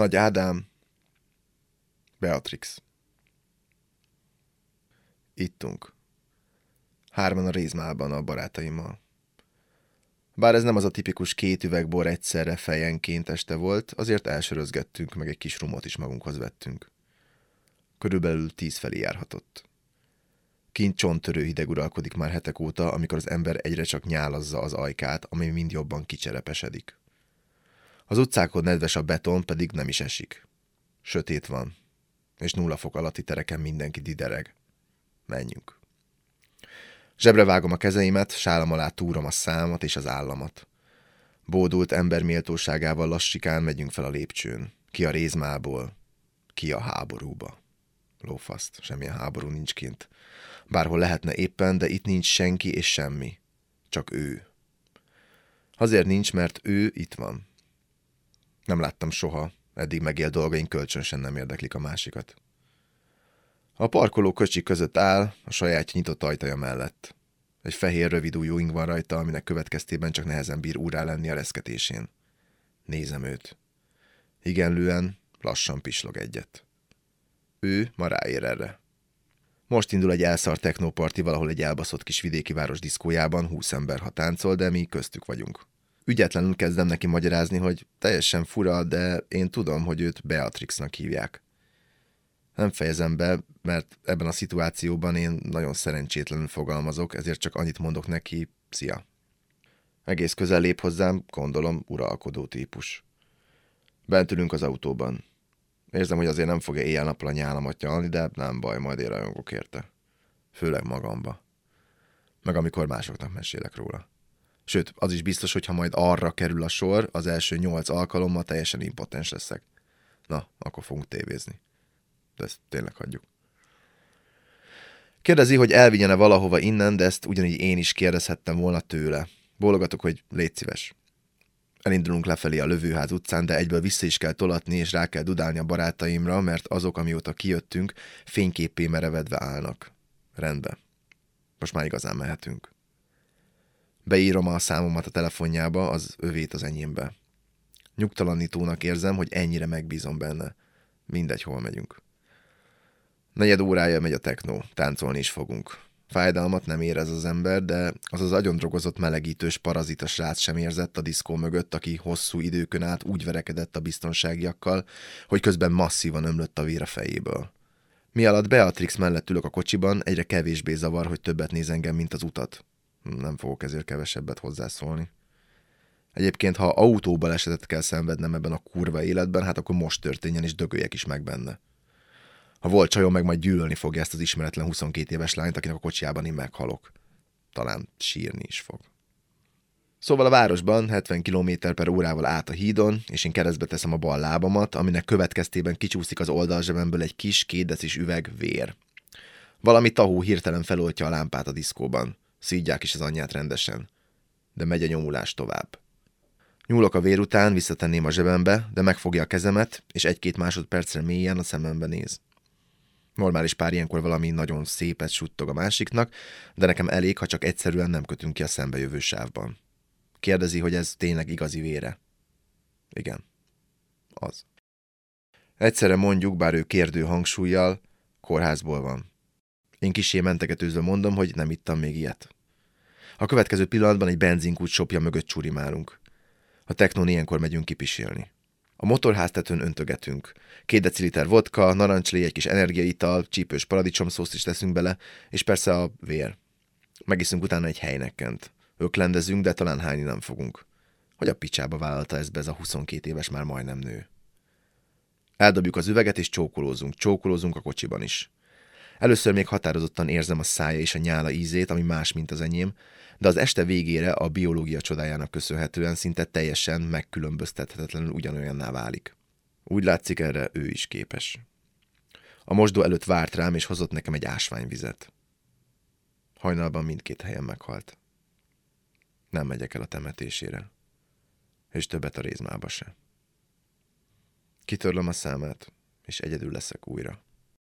Nagy Ádám, Beatrix. Ittunk. Hárman a rézmában a barátaimmal. Bár ez nem az a tipikus két üveg bor egyszerre fejenként este volt, azért elsörözgettünk, meg egy kis rumot is magunkhoz vettünk. Körülbelül tíz felé járhatott. Kint csonttörő hideg uralkodik már hetek óta, amikor az ember egyre csak nyálazza az ajkát, ami mind jobban kicserepesedik. Az utcákon nedves a beton, pedig nem is esik. Sötét van, és nulla fok alatti tereken mindenki didereg. Menjünk. Zsebre vágom a kezeimet, sálam alá túrom a számat és az államat. Bódult ember méltóságával lassikán megyünk fel a lépcsőn. Ki a rézmából, ki a háborúba. Lófaszt, semmilyen háború nincs kint. Bárhol lehetne éppen, de itt nincs senki és semmi. Csak ő. Azért nincs, mert ő itt van. Nem láttam soha, eddig megélt dolgaink kölcsönösen nem érdeklik a másikat. A parkoló kocsi között áll, a saját nyitott ajtaja mellett. Egy fehér, rövid ujjú van rajta, aminek következtében csak nehezen bír úrá lenni a reszketésén. Nézem őt. Igenlően, lassan pislog egyet. Ő ma ráér erre. Most indul egy elszart technoparti valahol egy elbaszott kis vidéki város diszkójában, húsz ember ha táncol, de mi köztük vagyunk. Ügyetlenül kezdem neki magyarázni, hogy teljesen fura, de én tudom, hogy őt Beatrixnak hívják. Nem fejezem be, mert ebben a szituációban én nagyon szerencsétlenül fogalmazok, ezért csak annyit mondok neki, szia. Egész közel lép hozzám, gondolom, uralkodó típus. Bent ülünk az autóban. Érzem, hogy azért nem fogja éjjel-nappal a nyálamat nyalni, de nem baj, majd én rajongok érte. Főleg magamba. Meg amikor másoknak mesélek róla. Sőt, az is biztos, hogy ha majd arra kerül a sor, az első nyolc alkalommal teljesen impotens leszek. Na, akkor fogunk tévézni. De ezt tényleg hagyjuk. Kérdezi, hogy elvigyene valahova innen, de ezt ugyanígy én is kérdezhettem volna tőle. Bólogatok, hogy légy szíves. Elindulunk lefelé a lövőház utcán, de egyből vissza is kell tolatni, és rá kell dudálni a barátaimra, mert azok, amióta kijöttünk, fényképé merevedve állnak. Rendben. Most már igazán mehetünk. Beírom a számomat a telefonjába, az övét az enyémbe. Nyugtalanítónak érzem, hogy ennyire megbízom benne. Mindegy, hol megyünk. Negyed órája megy a technó, táncolni is fogunk. Fájdalmat nem érez az ember, de az az agyondrogozott melegítős parazita srác sem érzett a diszkó mögött, aki hosszú időkön át úgy verekedett a biztonságiakkal, hogy közben masszívan ömlött a vér a fejéből. Mi alatt Beatrix mellett ülök a kocsiban, egyre kevésbé zavar, hogy többet néz engem, mint az utat. Nem fogok ezért kevesebbet hozzászólni. Egyébként, ha autóba esetet kell szenvednem ebben a kurva életben, hát akkor most történjen, és dögöljek is meg benne. Ha volt csajom, meg majd gyűlölni fogja ezt az ismeretlen 22 éves lányt, akinek a kocsijában én meghalok. Talán sírni is fog. Szóval a városban 70 km per órával át a hídon, és én keresztbe teszem a bal lábamat, aminek következtében kicsúszik az oldalzsebemből egy kis kétdecis üveg vér. Valami tahó hirtelen feloltja a lámpát a diszkóban. Szídják is az anyját rendesen. De megy a nyomulás tovább. Nyúlok a vér után, visszatenném a zsebembe, de megfogja a kezemet, és egy-két másodpercre mélyen a szemembe néz. Normális pár ilyenkor valami nagyon szépet suttog a másiknak, de nekem elég, ha csak egyszerűen nem kötünk ki a szembejövő sávban. Kérdezi, hogy ez tényleg igazi vére. Igen. Az. Egyszerre mondjuk, bár ő kérdő hangsúlyjal, kórházból van. Én kisé mentegetőzve mondom, hogy nem ittam még ilyet. A következő pillanatban egy benzinkút sopja mögött csurimálunk. A technón ilyenkor megyünk kipisélni. A motorháztetőn öntögetünk. Két deciliter vodka, narancslé, egy kis energiaital, csípős paradicsomszószt is teszünk bele, és persze a vér. Megiszünk utána egy helynekkent. Öklendezünk, de talán hányni nem fogunk. Hogy a picsába vállalta ezt be ez a 22 éves már majdnem nő. Eldobjuk az üveget, és csókolózunk. Csókolózunk a kocsiban is. Először még határozottan érzem a szája és a nyála ízét, ami más, mint az enyém, de az este végére a biológia csodájának köszönhetően szinte teljesen megkülönböztethetetlenül ugyanolyanná válik. Úgy látszik, erre ő is képes. A mosdó előtt várt rám, és hozott nekem egy ásványvizet. Hajnalban mindkét helyen meghalt. Nem megyek el a temetésére. És többet a rézmába se. Kitörlöm a számát, és egyedül leszek újra.